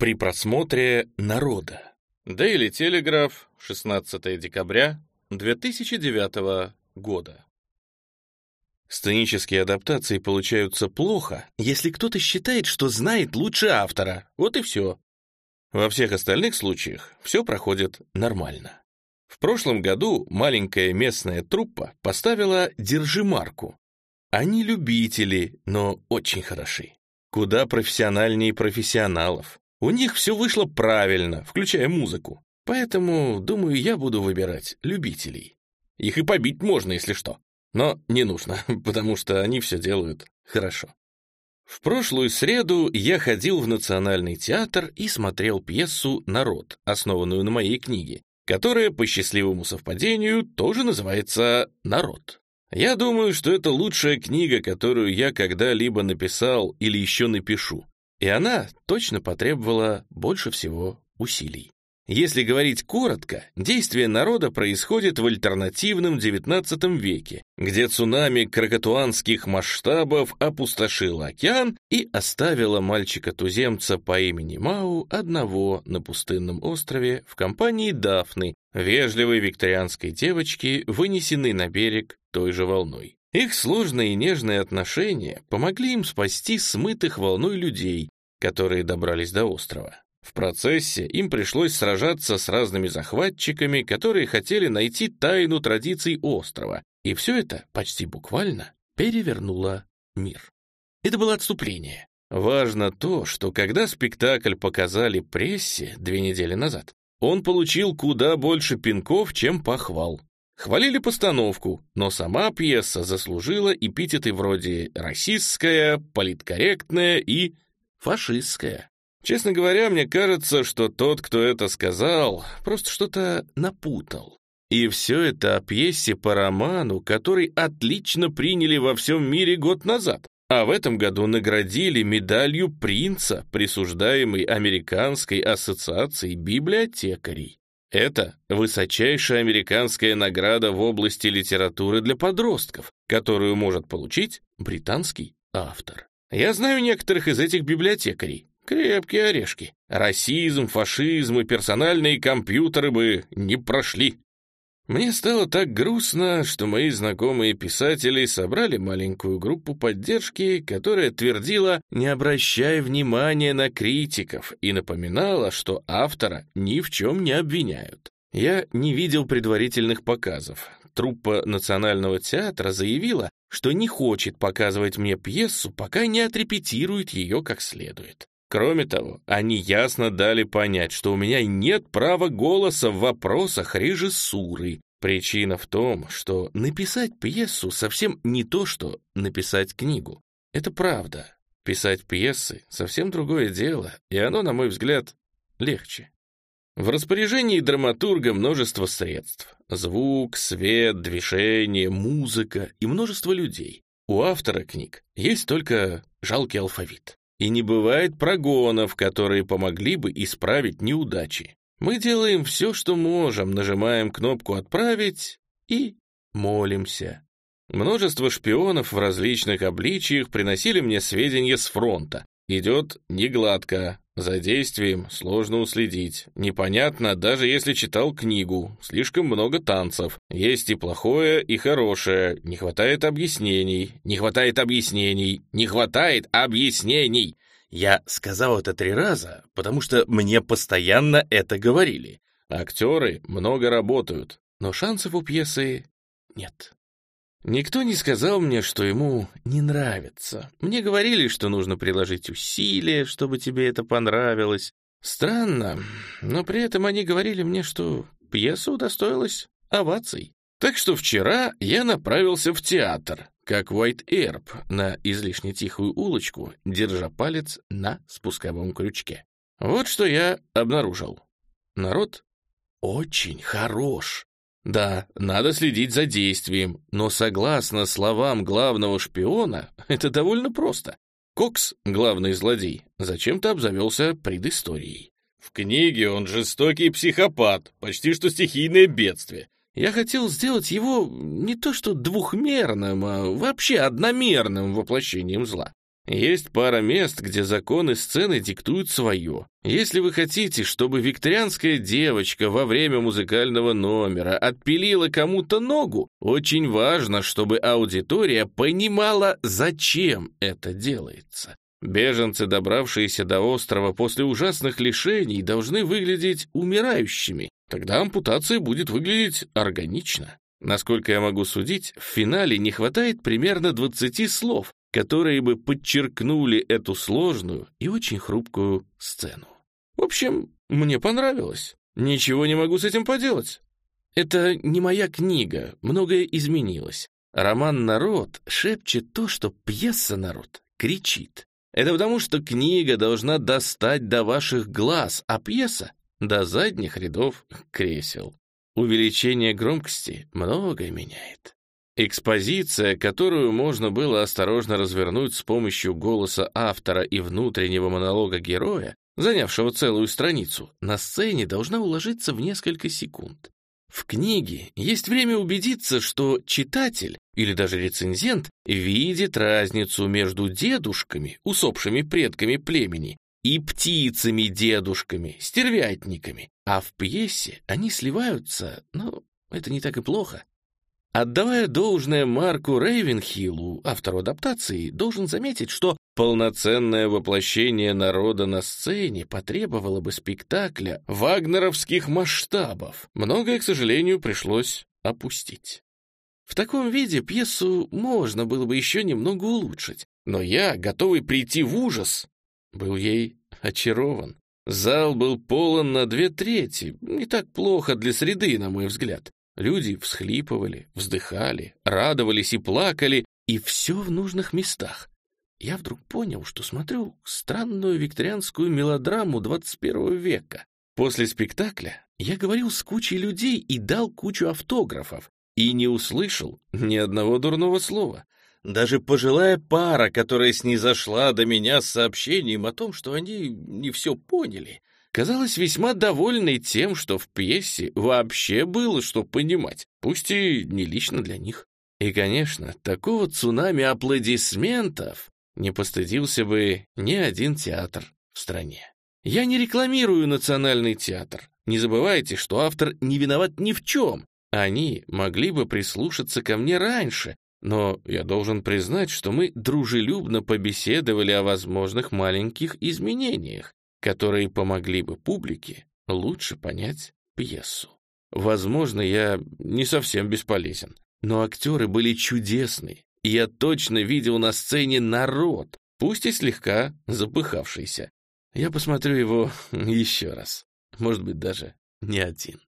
при просмотре народа. Daily Telegraph, 16 декабря 2009 года. Сценические адаптации получаются плохо, если кто-то считает, что знает лучше автора. Вот и все. Во всех остальных случаях все проходит нормально. В прошлом году маленькая местная труппа поставила «Держи марку». Они любители, но очень хороши. Куда профессиональнее профессионалов. У них все вышло правильно, включая музыку. Поэтому, думаю, я буду выбирать любителей. Их и побить можно, если что. Но не нужно, потому что они все делают хорошо. В прошлую среду я ходил в Национальный театр и смотрел пьесу «Народ», основанную на моей книге, которая, по счастливому совпадению, тоже называется «Народ». Я думаю, что это лучшая книга, которую я когда-либо написал или еще напишу, и она точно потребовала больше всего усилий. Если говорить коротко, действие народа происходит в альтернативном XIX веке, где цунами кракатуанских масштабов опустошило океан и оставило мальчика-туземца по имени Мау одного на пустынном острове в компании Дафны, вежливой викторианской девочки, вынесенной на берег той же волной. Их сложные и нежные отношения помогли им спасти смытых волной людей, которые добрались до острова. В процессе им пришлось сражаться с разными захватчиками, которые хотели найти тайну традиций острова, и все это почти буквально перевернуло мир. Это было отступление. Важно то, что когда спектакль показали прессе две недели назад, он получил куда больше пинков, чем похвал. Хвалили постановку, но сама пьеса заслужила эпитеты вроде «расистская», «политкорректная» и «фашистская». Честно говоря, мне кажется, что тот, кто это сказал, просто что-то напутал. И все это о пьесе по роману, который отлично приняли во всем мире год назад, а в этом году наградили медалью принца, присуждаемой Американской ассоциацией библиотекарей. Это высочайшая американская награда в области литературы для подростков, которую может получить британский автор. Я знаю некоторых из этих библиотекарей, Крепкие орешки. Расизм, фашизм и персональные компьютеры бы не прошли. Мне стало так грустно, что мои знакомые писатели собрали маленькую группу поддержки, которая твердила «не обращай внимания на критиков» и напоминала, что автора ни в чем не обвиняют. Я не видел предварительных показов. Труппа Национального театра заявила, что не хочет показывать мне пьесу, пока не отрепетирует ее как следует. Кроме того, они ясно дали понять, что у меня нет права голоса в вопросах режиссуры. Причина в том, что написать пьесу совсем не то, что написать книгу. Это правда. Писать пьесы — совсем другое дело, и оно, на мой взгляд, легче. В распоряжении драматурга множество средств. Звук, свет, движение, музыка и множество людей. У автора книг есть только жалкий алфавит и не бывает прогонов, которые помогли бы исправить неудачи. Мы делаем все, что можем, нажимаем кнопку «Отправить» и молимся. Множество шпионов в различных обличиях приносили мне сведения с фронта. Идет негладко, за действием сложно уследить. Непонятно, даже если читал книгу. Слишком много танцев. Есть и плохое, и хорошее. Не хватает объяснений. Не хватает объяснений. Не хватает объяснений. Я сказал это три раза, потому что мне постоянно это говорили. Актеры много работают, но шансов у пьесы нет. Никто не сказал мне, что ему не нравится. Мне говорили, что нужно приложить усилия, чтобы тебе это понравилось. Странно, но при этом они говорили мне, что пьеса удостоилась оваций. Так что вчера я направился в театр, как Уайт Эрб на излишне тихую улочку, держа палец на спусковом крючке. Вот что я обнаружил. Народ очень хорош. Да, надо следить за действием, но согласно словам главного шпиона, это довольно просто. Кокс, главный злодей, зачем-то обзавелся предысторией. В книге он жестокий психопат, почти что стихийное бедствие. Я хотел сделать его не то что двухмерным, а вообще одномерным воплощением зла. Есть пара мест, где законы сцены диктуют свое. Если вы хотите, чтобы викторианская девочка во время музыкального номера отпилила кому-то ногу, очень важно, чтобы аудитория понимала, зачем это делается. Беженцы, добравшиеся до острова после ужасных лишений, должны выглядеть умирающими. Тогда ампутация будет выглядеть органично. Насколько я могу судить, в финале не хватает примерно 20 слов, которые бы подчеркнули эту сложную и очень хрупкую сцену. В общем, мне понравилось. Ничего не могу с этим поделать. Это не моя книга, многое изменилось. Роман «Народ» шепчет то, что пьеса «Народ» кричит. Это потому, что книга должна достать до ваших глаз, а пьеса — до задних рядов кресел. Увеличение громкости многое меняет. Экспозиция, которую можно было осторожно развернуть с помощью голоса автора и внутреннего монолога героя, занявшего целую страницу, на сцене должна уложиться в несколько секунд. В книге есть время убедиться, что читатель или даже рецензент видит разницу между дедушками, усопшими предками племени, и птицами-дедушками, стервятниками, а в пьесе они сливаются, но это не так и плохо. Отдавая должное Марку Рейвенхиллу, автору адаптации, должен заметить, что полноценное воплощение народа на сцене потребовало бы спектакля вагнеровских масштабов. Многое, к сожалению, пришлось опустить. В таком виде пьесу можно было бы еще немного улучшить, но я, готовый прийти в ужас, был ей очарован. Зал был полон на две трети, не так плохо для среды, на мой взгляд. Люди всхлипывали, вздыхали, радовались и плакали, и все в нужных местах. Я вдруг понял, что смотрю странную викторианскую мелодраму 21 века. После спектакля я говорил с кучей людей и дал кучу автографов, и не услышал ни одного дурного слова. Даже пожилая пара, которая снизошла до меня с сообщением о том, что они не все поняли, казалась весьма довольной тем, что в пьесе вообще было что понимать, пусть и не лично для них. И, конечно, такого цунами аплодисментов не постыдился бы ни один театр в стране. Я не рекламирую национальный театр. Не забывайте, что автор не виноват ни в чем. Они могли бы прислушаться ко мне раньше, но я должен признать, что мы дружелюбно побеседовали о возможных маленьких изменениях, которые помогли бы публике лучше понять пьесу. Возможно, я не совсем бесполезен, но актеры были чудесны, и я точно видел на сцене народ, пусть и слегка запыхавшийся. Я посмотрю его еще раз, может быть, даже не один.